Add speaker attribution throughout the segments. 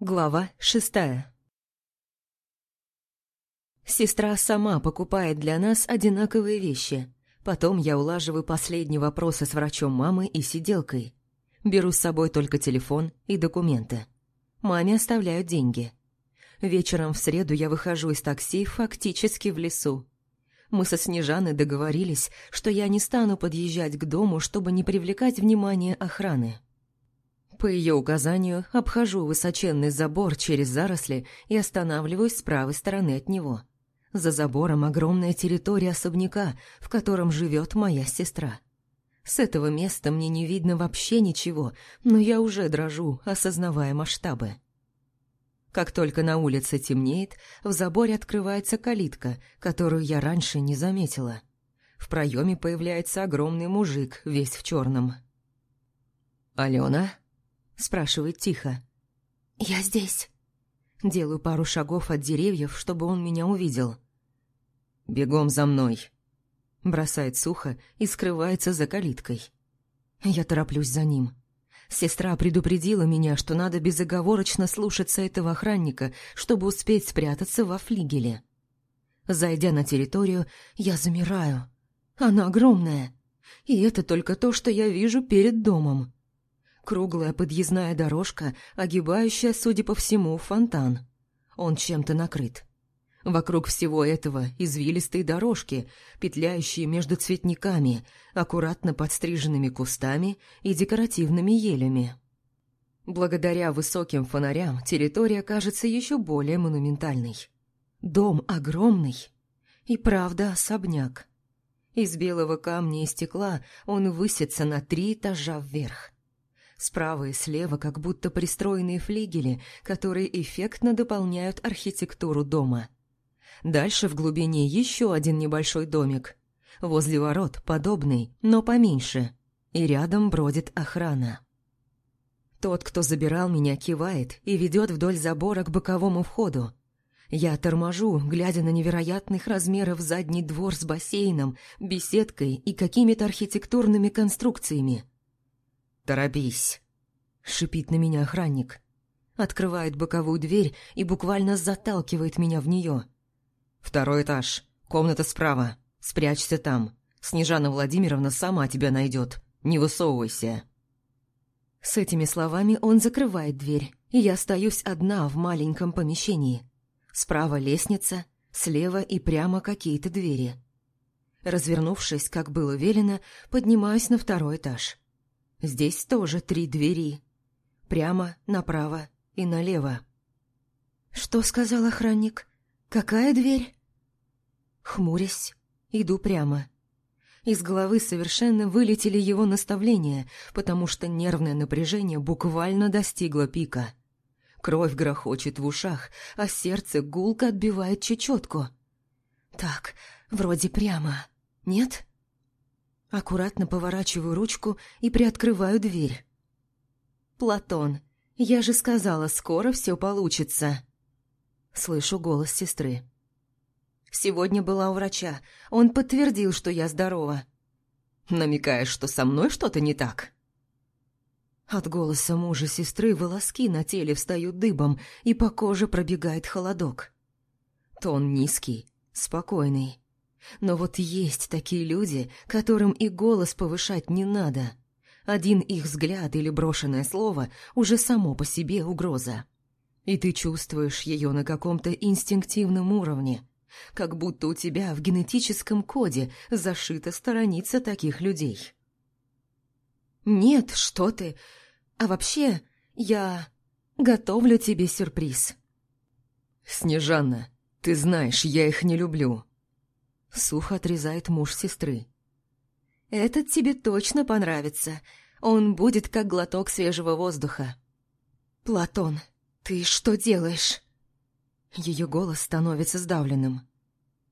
Speaker 1: Глава шестая Сестра сама покупает для нас одинаковые вещи. Потом я улаживаю последние вопросы с врачом мамы и сиделкой. Беру с собой только телефон и документы. Маме оставляю деньги. Вечером в среду я выхожу из такси фактически в лесу. Мы со Снежаной договорились, что я не стану подъезжать к дому, чтобы не привлекать внимание охраны. По ее указанию обхожу высоченный забор через заросли и останавливаюсь с правой стороны от него. За забором огромная территория особняка, в котором живет моя сестра. С этого места мне не видно вообще ничего, но я уже дрожу, осознавая масштабы. Как только на улице темнеет, в заборе открывается калитка, которую я раньше не заметила. В проеме появляется огромный мужик, весь в черном. «Алена?» – спрашивает тихо.
Speaker 2: «Я здесь».
Speaker 1: Делаю пару шагов от деревьев, чтобы он меня увидел. «Бегом за мной!» Бросает сухо и скрывается за калиткой. Я тороплюсь за ним. Сестра предупредила меня, что надо безоговорочно слушаться этого охранника, чтобы успеть спрятаться во флигеле. Зайдя на территорию, я замираю. Она огромная. И это только то, что я вижу перед домом. Круглая подъездная дорожка, огибающая, судя по всему, фонтан. Он чем-то накрыт. Вокруг всего этого извилистые дорожки, петляющие между цветниками, аккуратно подстриженными кустами и декоративными елями. Благодаря высоким фонарям территория кажется еще более монументальной. Дом огромный. И правда особняк. Из белого камня и стекла он высится на три этажа вверх. Справа и слева как будто пристроенные флигели, которые эффектно дополняют архитектуру дома – Дальше в глубине еще один небольшой домик. Возле ворот подобный, но поменьше. И рядом бродит охрана. Тот, кто забирал меня, кивает и ведет вдоль забора к боковому входу. Я торможу, глядя на невероятных размеров задний двор с бассейном, беседкой и какими-то архитектурными конструкциями. «Торопись!» — шипит на меня охранник. Открывает боковую дверь и буквально заталкивает меня в нее. «Второй этаж. Комната справа. Спрячься там. Снежана Владимировна сама тебя найдет. Не высовывайся». С этими словами он закрывает дверь, и я остаюсь одна в маленьком помещении. Справа лестница, слева и прямо какие-то двери. Развернувшись, как было велено, поднимаюсь на второй этаж. Здесь тоже три двери. Прямо, направо и налево. «Что сказал охранник?» «Какая дверь?» Хмурясь, иду прямо. Из головы совершенно вылетели его наставления, потому что нервное напряжение буквально достигло пика. Кровь грохочет в ушах, а сердце гулко отбивает чечетку. «Так, вроде прямо. Нет?» Аккуратно поворачиваю ручку и приоткрываю дверь. «Платон, я же сказала, скоро все получится!» Слышу голос сестры. Сегодня была у врача. Он подтвердил, что я здорова. Намекаешь, что со мной что-то не так? От голоса мужа сестры волоски на теле встают дыбом, и по коже пробегает холодок. Тон низкий, спокойный. Но вот есть такие люди, которым и голос повышать не надо. Один их взгляд или брошенное слово уже само по себе угроза и ты чувствуешь ее на каком-то инстинктивном уровне, как будто у тебя в генетическом коде зашита страница таких людей. «Нет, что ты! А вообще, я готовлю тебе сюрприз». «Снежанна, ты знаешь, я их не люблю», — сухо отрезает муж сестры. «Этот тебе точно понравится. Он будет как глоток свежего воздуха». «Платон, «Ты что делаешь?» Ее голос становится сдавленным.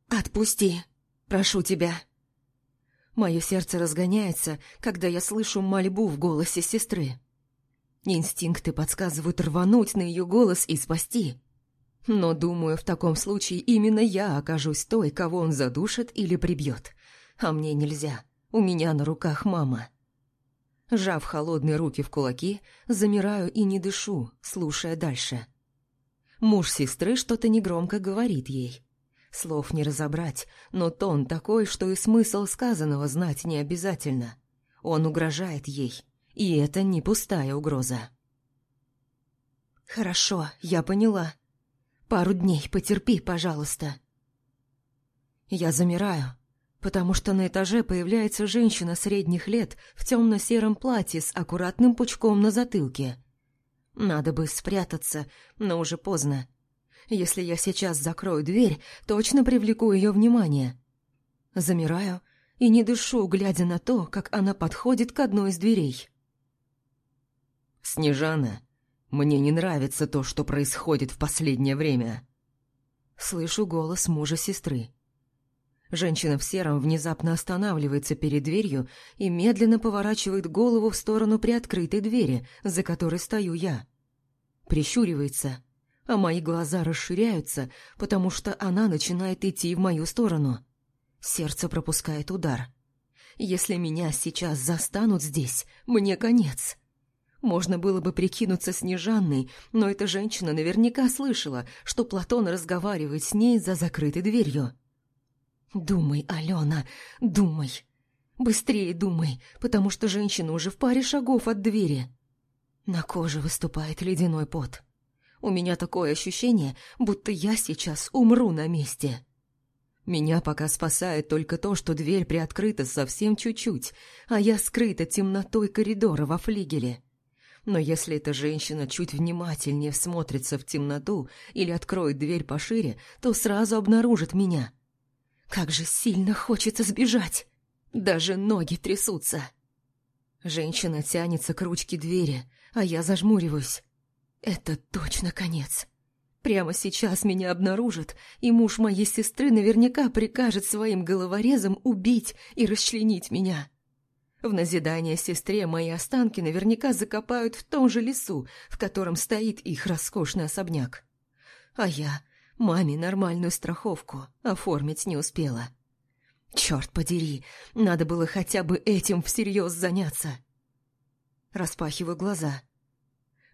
Speaker 1: «Отпусти! Прошу тебя!» Мое сердце разгоняется, когда я слышу мольбу в голосе сестры. Инстинкты подсказывают рвануть на ее голос и спасти. Но, думаю, в таком случае именно я окажусь той, кого он задушит или прибьет. А мне нельзя. У меня на руках мама. Жав холодные руки в кулаки, замираю и не дышу, слушая дальше. Муж сестры что-то негромко говорит ей. Слов не разобрать, но тон такой, что и смысл сказанного знать не обязательно. Он угрожает ей, и это не пустая угроза.
Speaker 2: «Хорошо, я поняла. Пару дней потерпи, пожалуйста».
Speaker 1: Я замираю, потому что на этаже появляется женщина средних лет в темно-сером платье с аккуратным пучком на затылке. Надо бы спрятаться, но уже поздно. Если я сейчас закрою дверь, точно привлеку ее внимание. Замираю и не дышу, глядя на то, как она подходит к одной из дверей. «Снежана, мне не нравится то, что происходит в последнее время». Слышу голос мужа сестры. Женщина в сером внезапно останавливается перед дверью и медленно поворачивает голову в сторону приоткрытой двери, за которой стою я. Прищуривается, а мои глаза расширяются, потому что она начинает идти в мою сторону. Сердце пропускает удар. Если меня сейчас застанут здесь, мне конец. Можно было бы прикинуться Снежанной, но эта женщина наверняка слышала, что Платон разговаривает с ней за закрытой дверью. «Думай, Алена, думай. Быстрее думай, потому что женщина уже в паре шагов от двери». На коже выступает ледяной пот. У меня такое ощущение, будто я сейчас умру на месте. Меня пока спасает только то, что дверь приоткрыта совсем чуть-чуть, а я скрыта темнотой коридора во флигеле. Но если эта женщина чуть внимательнее всмотрится в темноту или откроет дверь пошире, то сразу обнаружит меня. Как же сильно хочется сбежать! Даже ноги трясутся. Женщина тянется к ручке двери, а я зажмуриваюсь. Это точно конец. Прямо сейчас меня обнаружат, и муж моей сестры наверняка прикажет своим головорезам убить и расчленить меня. В назидание сестре мои останки наверняка закопают в том же лесу, в котором стоит их роскошный особняк. А я Маме нормальную страховку оформить не успела. Черт подери, надо было хотя бы этим всерьез заняться. Распахиваю глаза.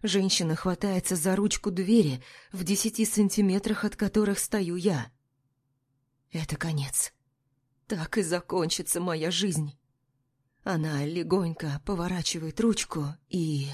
Speaker 1: Женщина хватается за ручку двери, в десяти сантиметрах от которых стою я. Это конец. Так и закончится моя жизнь. Она легонько поворачивает ручку и...